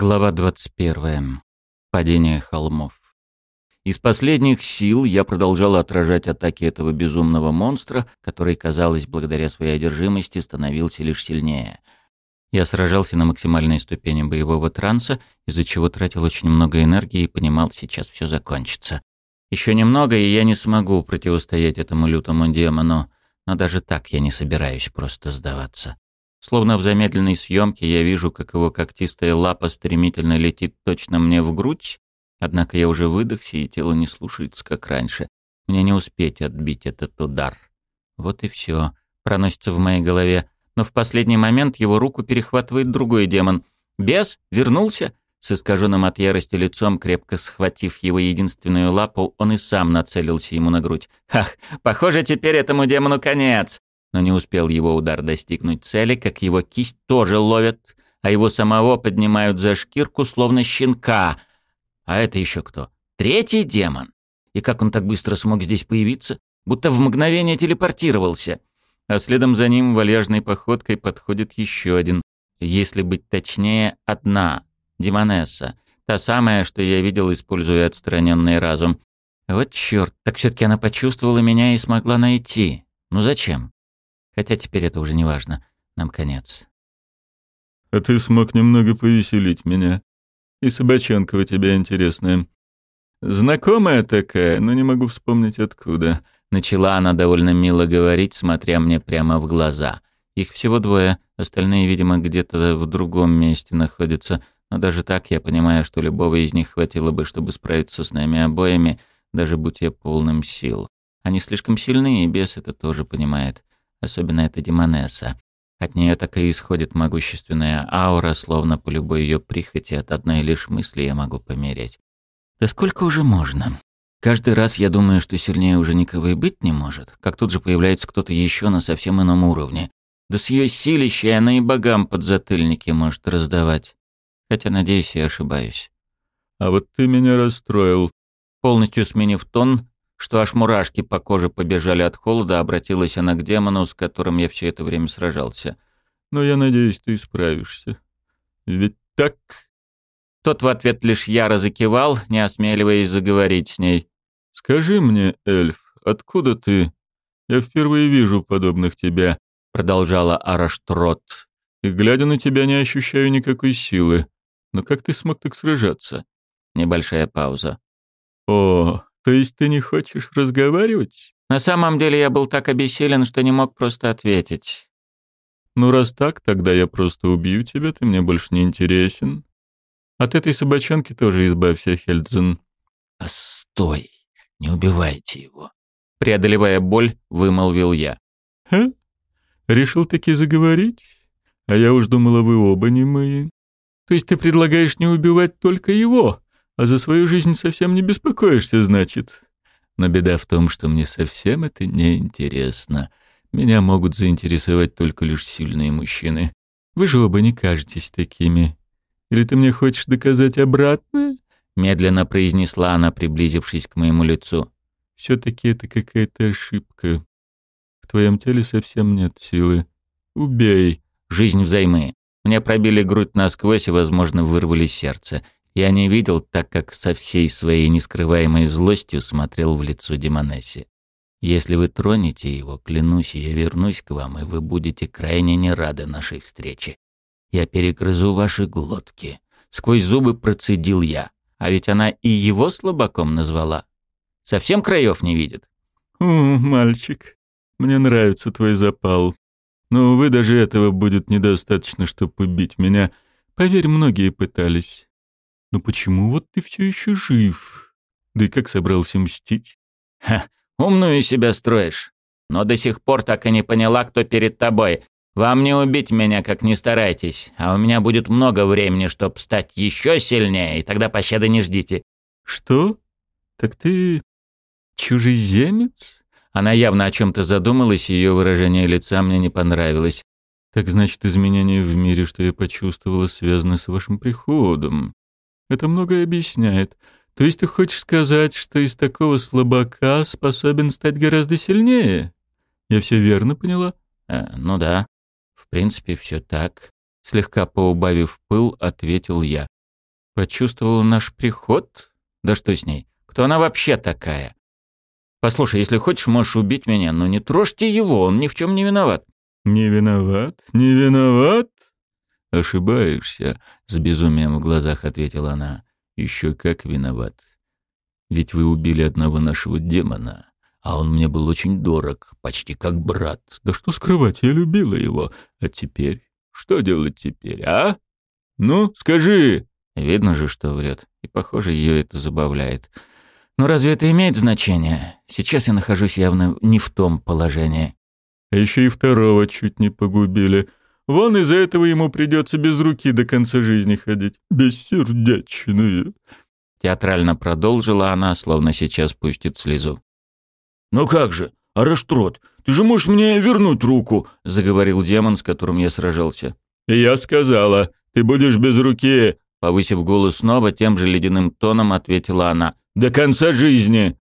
Глава 21. Падение холмов. Из последних сил я продолжал отражать атаки этого безумного монстра, который, казалось, благодаря своей одержимости становился лишь сильнее. Я сражался на максимальной ступени боевого транса, из-за чего тратил очень много энергии и понимал, сейчас все закончится. Еще немного, и я не смогу противостоять этому лютому демону, но даже так я не собираюсь просто сдаваться. Словно в замедленной съемке я вижу, как его когтистая лапа стремительно летит точно мне в грудь, однако я уже выдохся, и тело не слушается, как раньше. Мне не успеть отбить этот удар. Вот и все. Проносится в моей голове. Но в последний момент его руку перехватывает другой демон. Бес вернулся. С искаженным от ярости лицом, крепко схватив его единственную лапу, он и сам нацелился ему на грудь. «Ах, похоже, теперь этому демону конец!» Но не успел его удар достигнуть цели, как его кисть тоже ловят, а его самого поднимают за шкирку, словно щенка. А это еще кто? Третий демон. И как он так быстро смог здесь появиться? Будто в мгновение телепортировался. А следом за ним вальяжной походкой подходит еще один. Если быть точнее, одна. Демонесса. Та самая, что я видел, используя отстраненный разум. Вот черт, так все-таки она почувствовала меня и смогла найти. Ну зачем? Хотя теперь это уже не важно. Нам конец. А ты смог немного повеселить меня. И собачонка у тебя интересная. Знакомая такая, но не могу вспомнить откуда. Начала она довольно мило говорить, смотря мне прямо в глаза. Их всего двое, остальные, видимо, где-то в другом месте находятся. Но даже так я понимаю, что любого из них хватило бы, чтобы справиться с нами обоими, даже будь я полным сил. Они слишком сильны, и бес это тоже понимает особенно эта демонесса. От нее так и исходит могущественная аура, словно по любой ее прихоти от одной лишь мысли я могу помереть. Да сколько уже можно? Каждый раз я думаю, что сильнее уже никого и быть не может, как тут же появляется кто-то еще на совсем ином уровне. Да с ее силищей она и богам подзатыльники может раздавать. Хотя, надеюсь, я ошибаюсь. «А вот ты меня расстроил». Полностью сменив тон, что аж мурашки по коже побежали от холода, обратилась она к демону, с которым я все это время сражался. «Но я надеюсь, ты справишься. Ведь так...» Тот в ответ лишь яро закивал, не осмеливаясь заговорить с ней. «Скажи мне, эльф, откуда ты? Я впервые вижу подобных тебя», — продолжала Араштрот. «И глядя на тебя, не ощущаю никакой силы. Но как ты смог так сражаться?» Небольшая пауза. «О, то есть ты не хочешь разговаривать? На самом деле я был так обессилен, что не мог просто ответить. Ну, раз так, тогда я просто убью тебя, ты мне больше не интересен. От этой собачонки тоже избавься, Хельдзен. Постой, не убивайте его. Преодолевая боль, вымолвил я. Ха? Решил таки заговорить? А я уж думала, вы оба не мои. То есть ты предлагаешь не убивать только его? А за свою жизнь совсем не беспокоишься, значит. Но беда в том, что мне совсем это не интересно. Меня могут заинтересовать только лишь сильные мужчины. Вы же оба не кажетесь такими. Или ты мне хочешь доказать обратное? Медленно произнесла она, приблизившись к моему лицу. Все-таки это какая-то ошибка. В твоем теле совсем нет силы. Убей. Жизнь взаймы. Мне пробили грудь насквозь и, возможно, вырвали сердце я не видел, так как со всей своей нескрываемой злостью смотрел в лицо Демонессе. Если вы тронете его, клянусь, я вернусь к вам, и вы будете крайне не рады нашей встрече. Я перегрызу ваши глотки. Сквозь зубы процедил я. А ведь она и его слабаком назвала. Совсем краев не видит. «О, мальчик, мне нравится твой запал. Но, увы, даже этого будет недостаточно, чтобы убить меня. Поверь, многие пытались. Но почему вот ты все еще жив? Да и как собрался мстить? Ха, умную себя строишь. Но до сих пор так и не поняла, кто перед тобой. Вам не убить меня, как не старайтесь, а у меня будет много времени, чтобы стать еще сильнее, и тогда пощады не ждите. Что? Так ты чужеземец? Она явно о чем-то задумалась, и ее выражение лица мне не понравилось. Так значит, изменения в мире, что я почувствовала, связаны с вашим приходом. Это многое объясняет. То есть ты хочешь сказать, что из такого слабака способен стать гораздо сильнее? Я все верно поняла? Э, ну да. В принципе, все так. Слегка поубавив пыл, ответил я. Почувствовала наш приход? Да что с ней? Кто она вообще такая? Послушай, если хочешь, можешь убить меня, но не трожьте его, он ни в чем не виноват. Не виноват? Не виноват? Ошибаешься, с безумием в глазах ответила она. Еще как виноват. Ведь вы убили одного нашего демона, а он мне был очень дорог, почти как брат. Да что скрывать, я любила его. А теперь? Что делать теперь, а? Ну, скажи. Видно же, что врет. И, похоже, ее это забавляет. Но разве это имеет значение? Сейчас я нахожусь явно не в том положении. А еще и второго чуть не погубили. Вон из-за этого ему придется без руки до конца жизни ходить. Бессердечную. Театрально продолжила она, словно сейчас пустит слезу. «Ну как же, Араштрот, ты же можешь мне вернуть руку», — заговорил демон, с которым я сражался. «Я сказала, ты будешь без руки», — повысив голос снова, тем же ледяным тоном ответила она. До конца жизни!»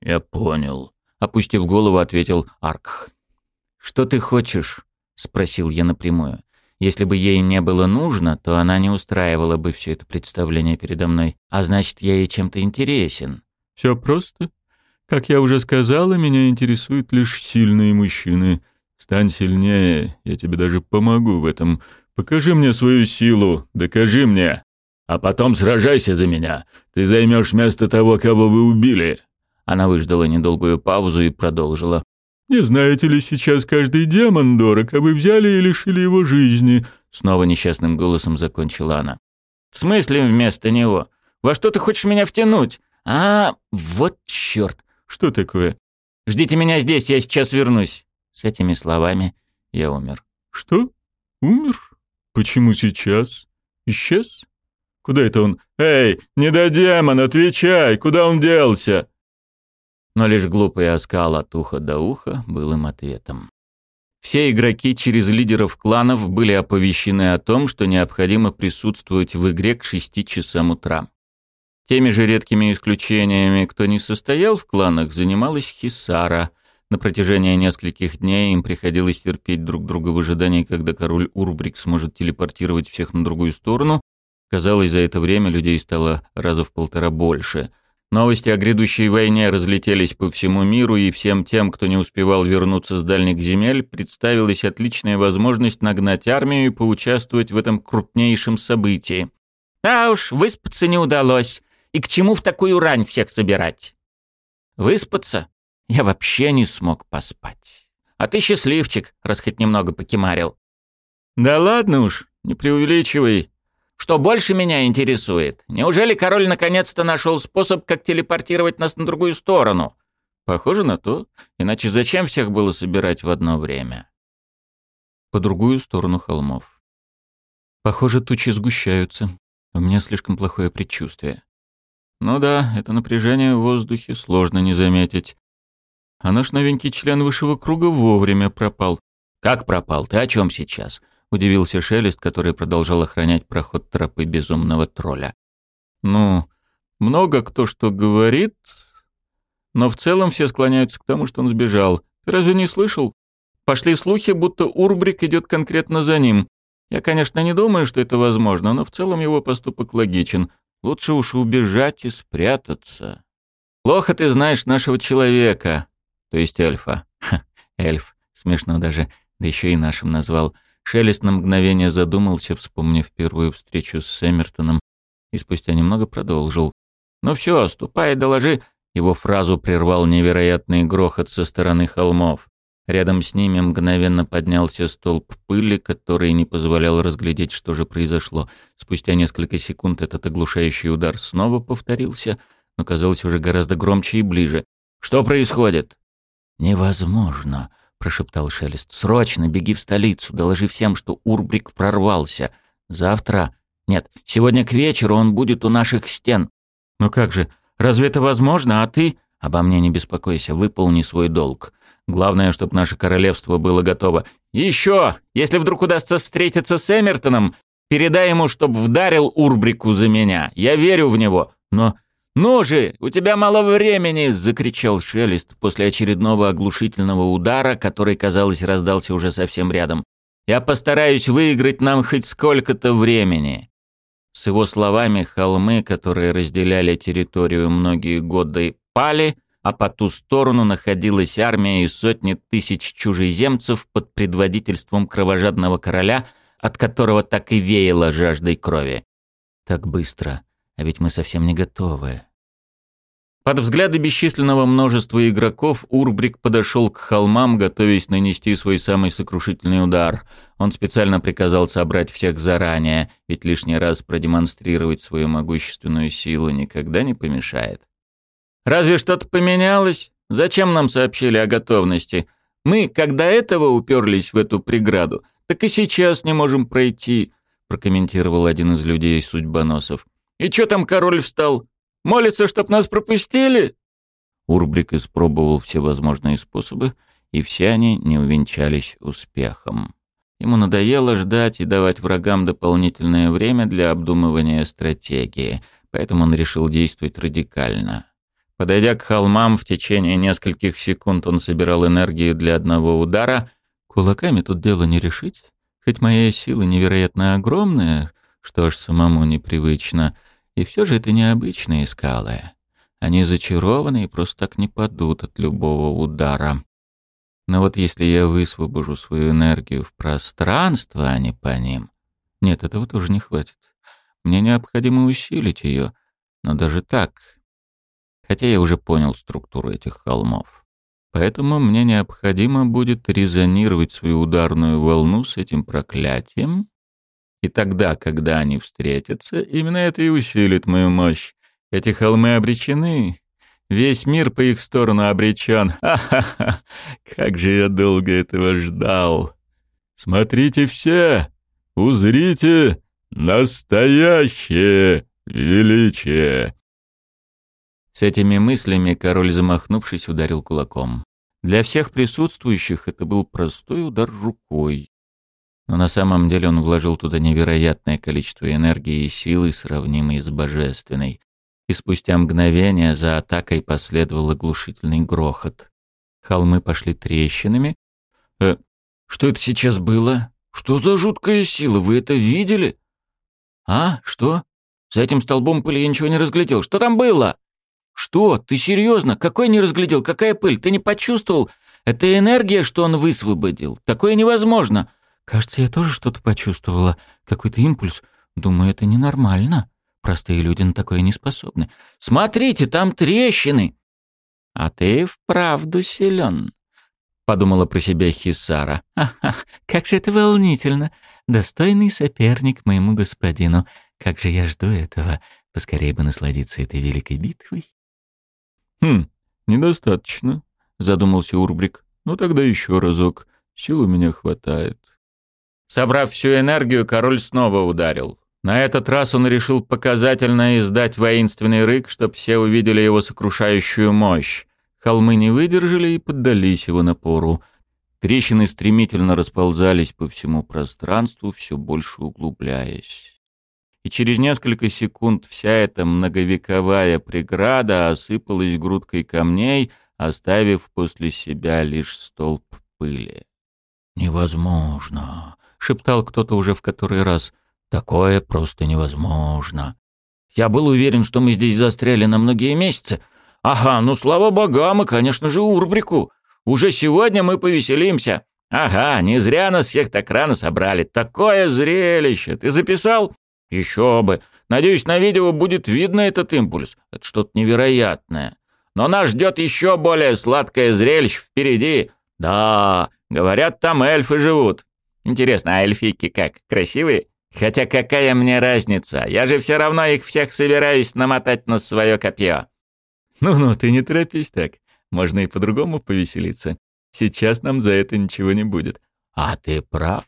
«Я понял», — опустив голову, ответил Аркх. «Что ты хочешь?» — спросил я напрямую. Если бы ей не было нужно, то она не устраивала бы все это представление передо мной. А значит, я ей чем-то интересен. «Все просто. Как я уже сказала, меня интересуют лишь сильные мужчины. Стань сильнее, я тебе даже помогу в этом. Покажи мне свою силу, докажи мне» а потом сражайся за меня. Ты займешь место того, кого вы убили». Она выждала недолгую паузу и продолжила. «Не знаете ли, сейчас каждый демон дорог, а вы взяли и лишили его жизни?» Снова несчастным голосом закончила она. «В смысле вместо него? Во что ты хочешь меня втянуть? А, вот черт!» «Что такое?» «Ждите меня здесь, я сейчас вернусь». С этими словами я умер. «Что? Умер? Почему сейчас? Исчез?» Куда это он? Эй, не до демон, отвечай, куда он делся? Но лишь глупый оскал от уха до уха был им ответом. Все игроки через лидеров кланов были оповещены о том, что необходимо присутствовать в игре к 6 часам утра. Теми же редкими исключениями, кто не состоял в кланах, занималась Хисара. На протяжении нескольких дней им приходилось терпеть друг друга в ожидании, когда король Урбрик сможет телепортировать всех на другую сторону, Казалось, за это время людей стало раза в полтора больше. Новости о грядущей войне разлетелись по всему миру, и всем тем, кто не успевал вернуться с дальних земель, представилась отличная возможность нагнать армию и поучаствовать в этом крупнейшем событии. «Да уж, выспаться не удалось. И к чему в такую рань всех собирать?» «Выспаться? Я вообще не смог поспать. А ты счастливчик, раз хоть немного покемарил». «Да ладно уж, не преувеличивай. Что больше меня интересует? Неужели король наконец-то нашел способ, как телепортировать нас на другую сторону? Похоже на то. Иначе зачем всех было собирать в одно время? По другую сторону холмов. Похоже, тучи сгущаются. У меня слишком плохое предчувствие. Ну да, это напряжение в воздухе сложно не заметить. А наш новенький член высшего круга вовремя пропал. Как пропал? Ты о чем сейчас? Удивился Шелест, который продолжал охранять проход тропы безумного тролля. «Ну, много кто что говорит, но в целом все склоняются к тому, что он сбежал. Ты разве не слышал? Пошли слухи, будто Урбрик идет конкретно за ним. Я, конечно, не думаю, что это возможно, но в целом его поступок логичен. Лучше уж убежать и спрятаться. Плохо ты знаешь нашего человека, то есть эльфа. Ха, эльф, смешно даже, да еще и нашим назвал. Шелест на мгновение задумался, вспомнив первую встречу с Сэммертоном, и спустя немного продолжил. «Ну все, ступай доложи». Его фразу прервал невероятный грохот со стороны холмов. Рядом с ними мгновенно поднялся столб пыли, который не позволял разглядеть, что же произошло. Спустя несколько секунд этот оглушающий удар снова повторился, но казалось уже гораздо громче и ближе. «Что происходит?» «Невозможно», прошептал Шелест. «Срочно беги в столицу, доложи всем, что Урбрик прорвался. Завтра... Нет, сегодня к вечеру он будет у наших стен». «Ну как же, разве это возможно, а ты...» «Обо мне не беспокойся, выполни свой долг. Главное, чтобы наше королевство было готово. еще, если вдруг удастся встретиться с Эмертоном, передай ему, чтоб вдарил Урбрику за меня. Я верю в него. Но «Ну же, у тебя мало времени!» — закричал Шелест после очередного оглушительного удара, который, казалось, раздался уже совсем рядом. «Я постараюсь выиграть нам хоть сколько-то времени». С его словами, холмы, которые разделяли территорию многие годы, пали, а по ту сторону находилась армия и сотни тысяч чужеземцев под предводительством кровожадного короля, от которого так и веяло жаждой крови. Так быстро, а ведь мы совсем не готовы. Под взгляды бесчисленного множества игроков Урбрик подошел к холмам, готовясь нанести свой самый сокрушительный удар. Он специально приказал собрать всех заранее, ведь лишний раз продемонстрировать свою могущественную силу никогда не помешает. «Разве что-то поменялось? Зачем нам сообщили о готовности? Мы, когда этого уперлись в эту преграду, так и сейчас не можем пройти», прокомментировал один из людей судьбоносов. «И чё там король встал? Молится, чтоб нас пропустили?» Урбрик испробовал все возможные способы, и все они не увенчались успехом. Ему надоело ждать и давать врагам дополнительное время для обдумывания стратегии, поэтому он решил действовать радикально. Подойдя к холмам, в течение нескольких секунд он собирал энергию для одного удара. Кулаками тут дело не решить, хоть моя сила невероятно огромная, что аж самому непривычно — и все же это необычные скалы. Они зачарованы и просто так не падут от любого удара. Но вот если я высвобожу свою энергию в пространство, а не по ним... Нет, этого тоже не хватит. Мне необходимо усилить ее, но даже так... Хотя я уже понял структуру этих холмов. Поэтому мне необходимо будет резонировать свою ударную волну с этим проклятием и тогда, когда они встретятся, именно это и усилит мою мощь. Эти холмы обречены. Весь мир по их сторону обречен. Ха-ха-ха! Как же я долго этого ждал! Смотрите все! Узрите настоящее величие!» С этими мыслями король, замахнувшись, ударил кулаком. Для всех присутствующих это был простой удар рукой но на самом деле он вложил туда невероятное количество энергии и силы, сравнимой с божественной. И спустя мгновение за атакой последовал оглушительный грохот. Холмы пошли трещинами. «Э, что это сейчас было? Что за жуткая сила? Вы это видели?» «А, что? За этим столбом пыли я ничего не разглядел. Что там было?» «Что? Ты серьезно? Какой не разглядел? Какая пыль? Ты не почувствовал? Это энергия, что он высвободил. Такое невозможно. Кажется, я тоже что-то почувствовала. Какой-то импульс. Думаю, это ненормально. Простые люди на такое не способны. Смотрите, там трещины. А ты вправду силен. Подумала про себя Хисара. Ага, как же это волнительно. Достойный соперник моему господину. Как же я жду этого. Поскорее бы насладиться этой великой битвой. Хм, недостаточно, задумался Урбрик. Ну тогда еще разок. Сил у меня хватает. Собрав всю энергию, король снова ударил. На этот раз он решил показательно издать воинственный рык, чтобы все увидели его сокрушающую мощь. Холмы не выдержали и поддались его напору. Трещины стремительно расползались по всему пространству, все больше углубляясь. И через несколько секунд вся эта многовековая преграда осыпалась грудкой камней, оставив после себя лишь столб пыли. «Невозможно! Шептал кто-то уже в который раз. Такое просто невозможно. Я был уверен, что мы здесь застряли на многие месяцы. Ага, ну слава богам и, конечно же, Урбрику. Уже сегодня мы повеселимся. Ага, не зря нас всех так рано собрали. Такое зрелище. Ты записал? Еще бы. Надеюсь, на видео будет видно этот импульс. Это что-то невероятное. Но нас ждет еще более сладкое зрелище впереди. Да, говорят, там эльфы живут. Интересно, а эльфийки как, красивые? Хотя какая мне разница? Я же все равно их всех собираюсь намотать на свое копье. Ну-ну, ты не торопись так. Можно и по-другому повеселиться. Сейчас нам за это ничего не будет. А ты прав.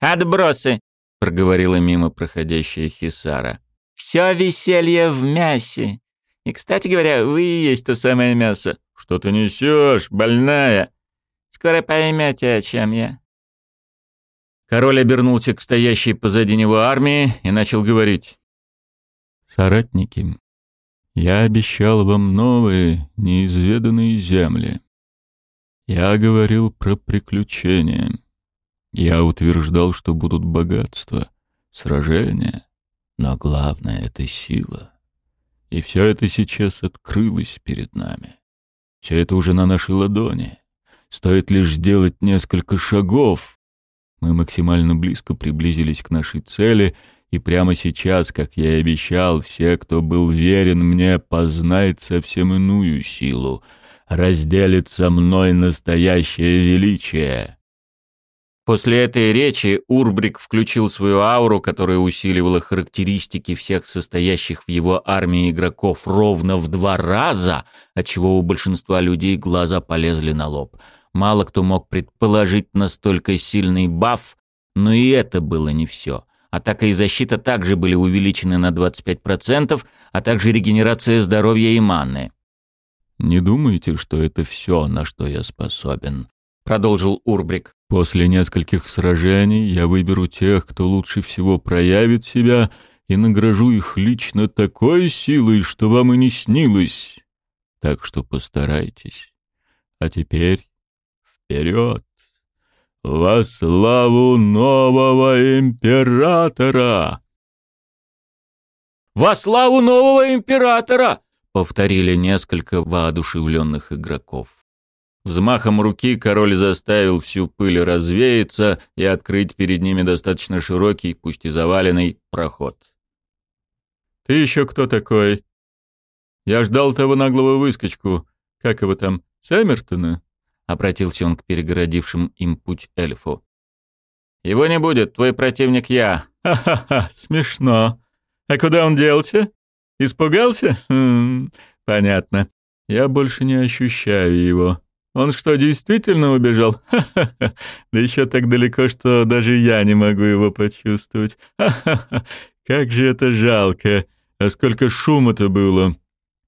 Отбросы, проговорила мимо проходящая Хисара. Все веселье в мясе. И, кстати говоря, вы и есть то самое мясо. Что ты несешь, больная? Скоро поймете, о чем я. Король обернулся к стоящей позади него армии и начал говорить. «Соратники, я обещал вам новые, неизведанные земли. Я говорил про приключения. Я утверждал, что будут богатства, сражения, Но главное — это сила. И все это сейчас открылось перед нами. Все это уже на нашей ладони. Стоит лишь сделать несколько шагов. Мы максимально близко приблизились к нашей цели, и прямо сейчас, как я и обещал, все, кто был верен мне, познает совсем иную силу, разделит со мной настоящее величие. После этой речи Урбрик включил свою ауру, которая усиливала характеристики всех состоящих в его армии игроков ровно в два раза, отчего у большинства людей глаза полезли на лоб. Мало кто мог предположить настолько сильный баф, но и это было не все. Атака и защита также были увеличены на 25%, а также регенерация здоровья и маны. «Не думайте, что это все, на что я способен», — продолжил Урбрик. «После нескольких сражений я выберу тех, кто лучше всего проявит себя, и награжу их лично такой силой, что вам и не снилось. Так что постарайтесь. А теперь вперед! Во славу нового императора!» «Во славу нового императора!» — повторили несколько воодушевленных игроков. Взмахом руки король заставил всю пыль развеяться и открыть перед ними достаточно широкий, пусть и заваленный, проход. «Ты еще кто такой?» «Я ждал того наглого выскочку. Как его там, Сэммертона?» — обратился он к перегородившим им путь эльфу. «Его не будет, твой противник я». «Ха-ха-ха, смешно. А куда он делся? Испугался? Хм, понятно. Я больше не ощущаю его. Он что, действительно убежал? Ха-ха-ха. Да еще так далеко, что даже я не могу его почувствовать. Ха-ха-ха. Как же это жалко. А сколько шума-то было.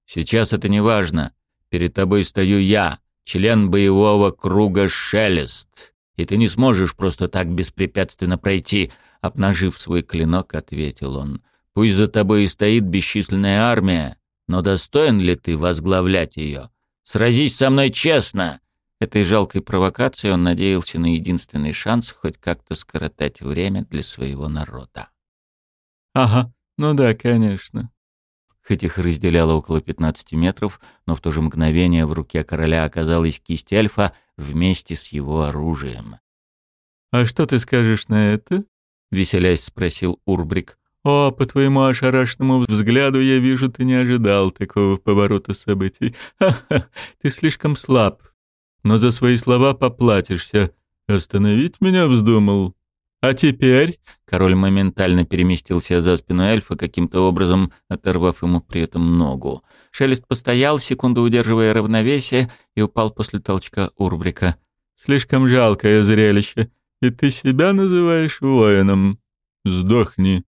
Сейчас это не важно. Перед тобой стою я, член боевого круга Шелест. И ты не сможешь просто так беспрепятственно пройти, обнажив свой клинок, ответил он. Пусть за тобой и стоит бесчисленная армия, но достоин ли ты возглавлять ее? Сразись со мной честно!» Этой жалкой провокацией он надеялся на единственный шанс хоть как-то скоротать время для своего народа. «Ага, ну да, конечно». Хоть их разделяло около 15 метров, но в то же мгновение в руке короля оказалась кисть эльфа вместе с его оружием. «А что ты скажешь на это?» — веселясь спросил Урбрик. «О, по твоему ошарашенному взгляду я вижу, ты не ожидал такого поворота событий. Ха-ха, ты слишком слаб. Но за свои слова поплатишься. Остановить меня вздумал. А теперь...» Король моментально переместился за спину эльфа, каким-то образом оторвав ему при этом ногу. Шелест постоял, секунду удерживая равновесие, и упал после толчка Урбрика. «Слишком жалкое зрелище. И ты себя называешь воином. Сдохни».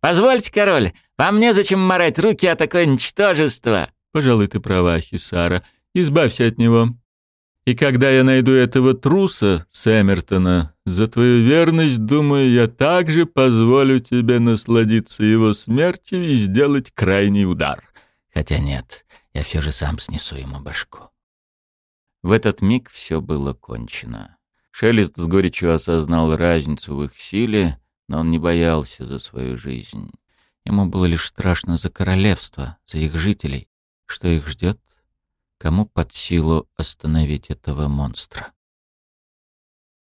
«Позвольте, король, вам незачем морать руки о такое ничтожество!» «Пожалуй, ты права, Хисара. Избавься от него. И когда я найду этого труса, Сэмертона, за твою верность, думаю, я также позволю тебе насладиться его смертью и сделать крайний удар. Хотя нет, я все же сам снесу ему башку». В этот миг все было кончено. Шелест с горечью осознал разницу в их силе, но он не боялся за свою жизнь. Ему было лишь страшно за королевство, за их жителей. Что их ждет? Кому под силу остановить этого монстра?